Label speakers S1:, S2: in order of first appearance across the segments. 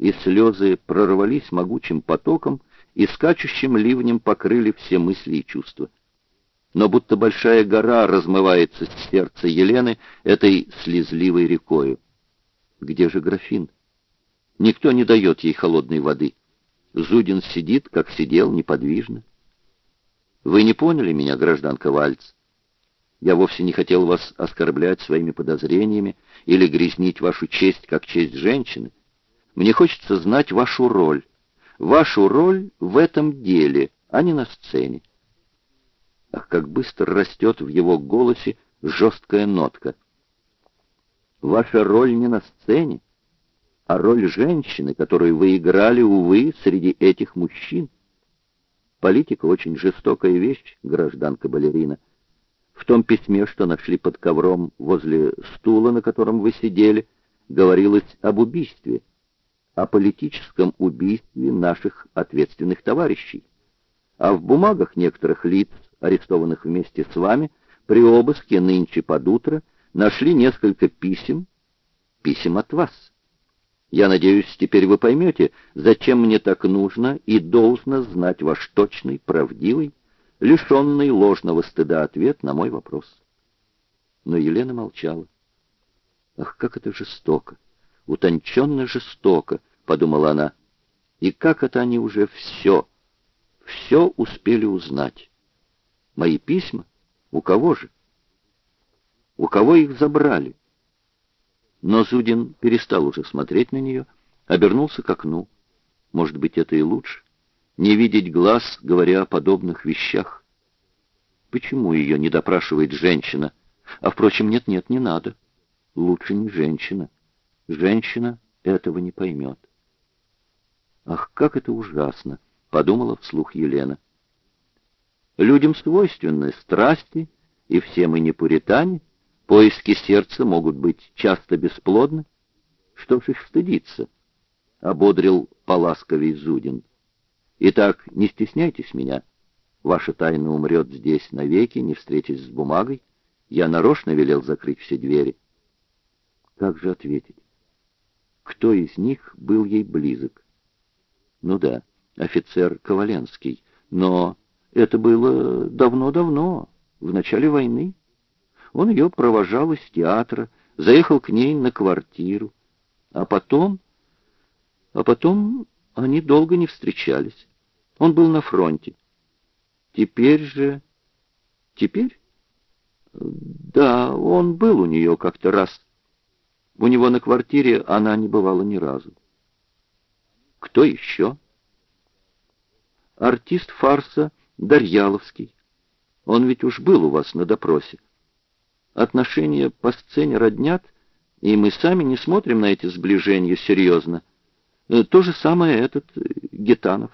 S1: и слезы прорвались могучим потоком и скачущим ливнем покрыли все мысли и чувства. Но будто большая гора размывается с сердца Елены этой слезливой рекою. Где же графин? Никто не дает ей холодной воды. Зудин сидит, как сидел, неподвижно. Вы не поняли меня, гражданка Вальц? Я вовсе не хотел вас оскорблять своими подозрениями или грязнить вашу честь, как честь женщины. Мне хочется знать вашу роль. Вашу роль в этом деле, а не на сцене. Ах, как быстро растет в его голосе жесткая нотка. Ваша роль не на сцене, а роль женщины, которую вы играли, увы, среди этих мужчин. Политика очень жестокая вещь, гражданка-балерина. В том письме, что нашли под ковром возле стула, на котором вы сидели, говорилось об убийстве, о политическом убийстве наших ответственных товарищей. А в бумагах некоторых лиц, арестованных вместе с вами, при обыске нынче под утро нашли несколько писем, писем от вас. Я надеюсь, теперь вы поймете, зачем мне так нужно и должно знать ваш точный, правдивый, лишенный ложного стыда ответ на мой вопрос. Но Елена молчала. Ах, как это жестоко, утонченно жестоко, подумала она. И как это они уже все, все успели узнать. Мои письма? У кого же? У кого их забрали? Но Зудин перестал уже смотреть на нее, обернулся к окну. Может быть, это и лучше. Не видеть глаз, говоря о подобных вещах. Почему ее не допрашивает женщина? А, впрочем, нет-нет, не надо. Лучше не женщина. Женщина этого не поймет. Ах, как это ужасно, подумала вслух Елена. Людям свойственны страсти, и все мы не пуритане, Поиски сердца могут быть часто бесплодны. Что ж их стыдиться? — ободрил поласковей Зудин. Итак, не стесняйтесь меня. Ваша тайна умрет здесь навеки, не встретясь с бумагой. Я нарочно велел закрыть все двери. Как же ответить? Кто из них был ей близок? Ну да, офицер Коваленский. Но это было давно-давно, в начале войны. Он ее провожал из театра, заехал к ней на квартиру. А потом... А потом они долго не встречались. Он был на фронте. Теперь же... Теперь? Да, он был у нее как-то раз. У него на квартире она не бывала ни разу. Кто еще? Артист фарса Дарьяловский. Он ведь уж был у вас на допросе отношения по сцене роднят, и мы сами не смотрим на эти сближения серьезно. Э, то же самое этот э, Гетанов.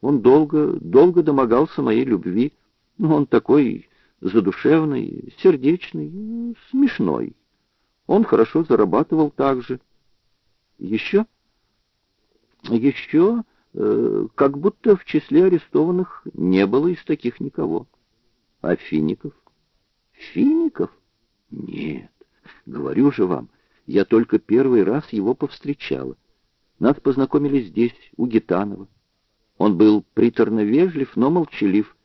S1: Он долго, долго домогался моей любви. Ну, он такой задушевный, сердечный, смешной. Он хорошо зарабатывал также. Еще? Еще, э, как будто в числе арестованных не было из таких никого. А Фиников? Фиников? Нет, говорю же вам, я только первый раз его повстречала. Нас познакомили здесь, у Гитанова. Он был приторно вежлив, но молчалив.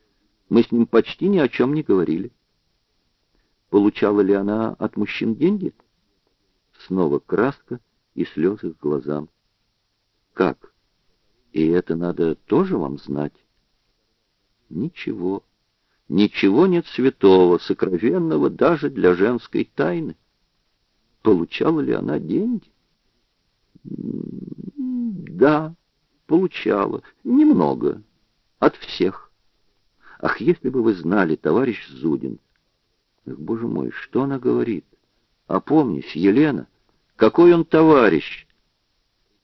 S1: Мы с ним почти ни о чем не говорили. Получала ли она от мужчин деньги? Снова краска и слезы к глазам. Как? И это надо тоже вам знать? Ничего. Ничего нет святого, сокровенного даже для женской тайны. Получала ли она деньги? Да, получала. Немного. От всех. Ах, если бы вы знали, товарищ Зудин. Ах, боже мой, что она говорит? Опомнись, Елена, какой он товарищ?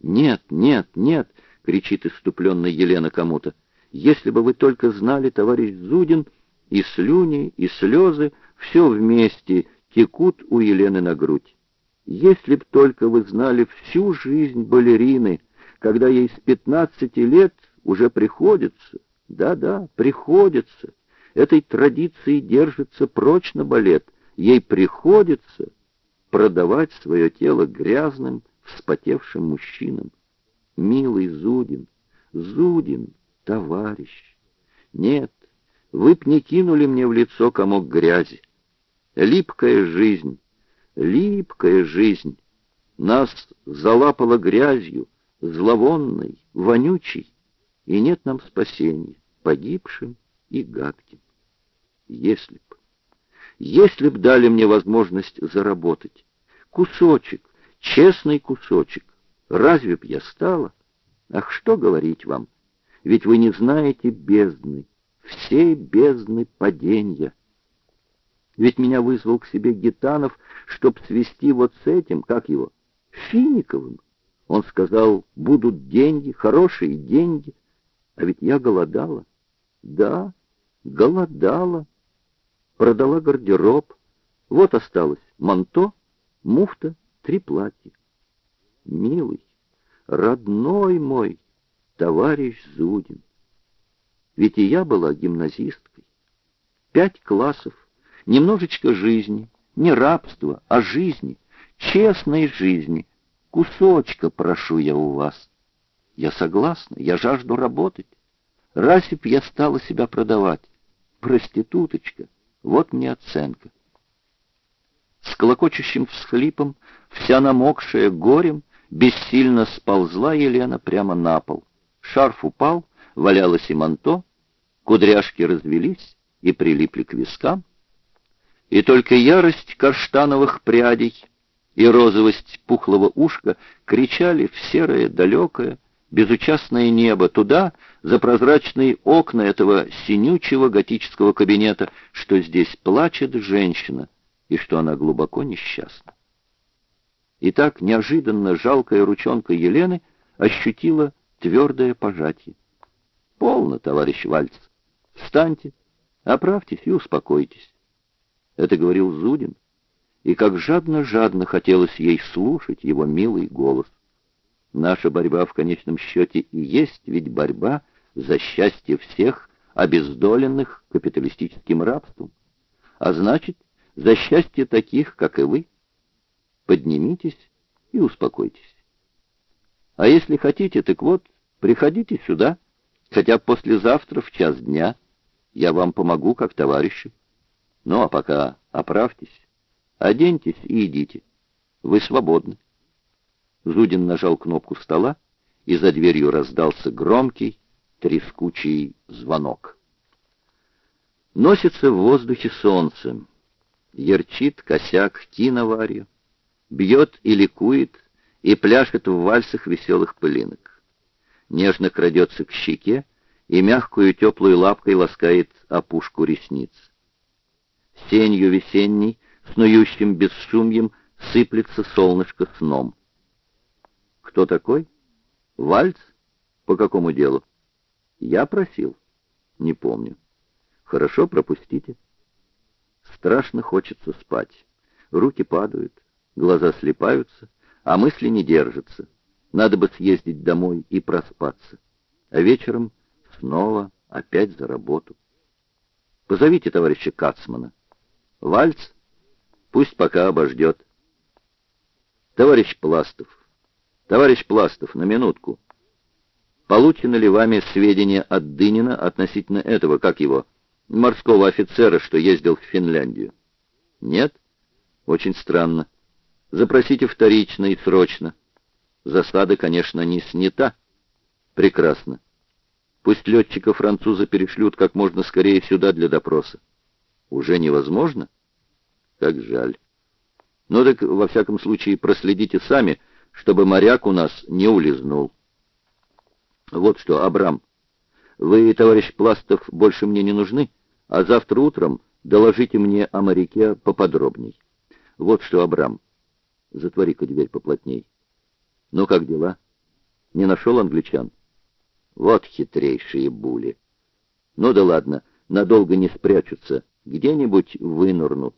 S1: Нет, нет, нет, кричит иступленно Елена кому-то. Если бы вы только знали, товарищ Зудин, и слюни, и слезы, все вместе текут у Елены на грудь. Если б только вы знали всю жизнь балерины, когда ей с пятнадцати лет уже приходится, да-да, приходится, этой традиции держится прочно балет, ей приходится продавать свое тело грязным, вспотевшим мужчинам. Милый Зудин, Зудин, товарищ. Нет, вы б не кинули мне в лицо комок грязи. Липкая жизнь, липкая жизнь. Нас залапала грязью, зловонной, вонючей, и нет нам спасения, погибшим и гадким. Если б, если б дали мне возможность заработать, кусочек, честный кусочек, разве б я стала? Ах, что говорить вам, ведь вы не знаете бездны, всей бездны падения. Ведь меня вызвал к себе Гитанов, чтоб свести вот с этим, как его, Финиковым. Он сказал, будут деньги, хорошие деньги. А ведь я голодала. Да, голодала. Продала гардероб. Вот осталось манто, муфта, три платья. Милый, родной мой, товарищ Зудин. Ведь и я была гимназисткой. Пять классов, немножечко жизни, не рабства, а жизни, честной жизни. Кусочка прошу я у вас. Я согласна, я жажду работать. Б я стала себя продавать? Проституточка, вот мне оценка. С колокочущим всхлипом, вся намокшая горем, бессильно сползла Елена прямо на пол. Шарф упал, валялось и манто, кудряшки развелись и прилипли к вискам, и только ярость каштановых прядей и розовость пухлого ушка кричали в серое, далекое, безучастное небо, туда, за прозрачные окна этого синючего готического кабинета, что здесь плачет женщина и что она глубоко несчастна. И так неожиданно жалкая ручонка Елены ощутила твердое пожатие. «Полно, товарищ Вальц, встаньте, оправьтесь и успокойтесь». Это говорил Зудин, и как жадно-жадно хотелось ей слушать его милый голос. Наша борьба в конечном счете и есть ведь борьба за счастье всех, обездоленных капиталистическим рабством, а значит, за счастье таких, как и вы. Поднимитесь и успокойтесь. А если хотите, так вот, приходите сюда, хотя послезавтра в час дня. Я вам помогу как товарищу. Ну, а пока оправьтесь, оденьтесь и идите. Вы свободны. Зудин нажал кнопку стола, и за дверью раздался громкий, трескучий звонок. Носится в воздухе солнце, ярчит косяк киноварью, бьет и ликует, и пляшет в вальсах веселых пылинок. Нежно крадется к щеке и мягкую теплую лапкой ласкает опушку ресниц. Сенью весенней, снующим бесшумьем, сыплется солнышко сном. Кто такой? Вальц? По какому делу? Я просил. Не помню. Хорошо, пропустите. Страшно хочется спать. Руки падают, глаза слепаются, а мысли не держатся. Надо бы съездить домой и проспаться. А вечером снова опять за работу. Позовите товарища Кацмана. Вальц? Пусть пока обождет. Товарищ Пластов. Товарищ Пластов, на минутку. Получены ли вами сведения от Дынина относительно этого, как его, морского офицера, что ездил в Финляндию? Нет? Очень странно. Запросите вторично и срочно. Засада, конечно, не снята. Прекрасно. Пусть летчика француза перешлют как можно скорее сюда для допроса. Уже невозможно? Как жаль. Ну так, во всяком случае, проследите сами, чтобы моряк у нас не улизнул. Вот что, Абрам, вы, товарищ Пластов, больше мне не нужны, а завтра утром доложите мне о моряке поподробней. Вот что, Абрам, Затвори-ка дверь поплотней. Ну, как дела? Не нашел англичан? Вот хитрейшие були. Ну да ладно, надолго не спрячутся, где-нибудь вынурнут.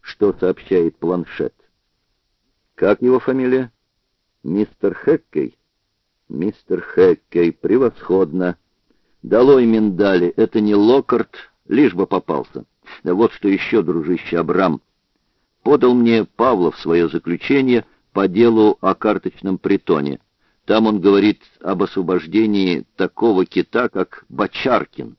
S1: Что сообщает планшет? Как его фамилия? Мистер Хэккей. Мистер Хэккей, превосходно. Долой миндали, это не Локарт, лишь бы попался. Да вот что еще, дружище Абрам, подал мне Павлов свое заключение по делу о карточном притоне. Там он говорит об освобождении такого кита, как Бочаркин.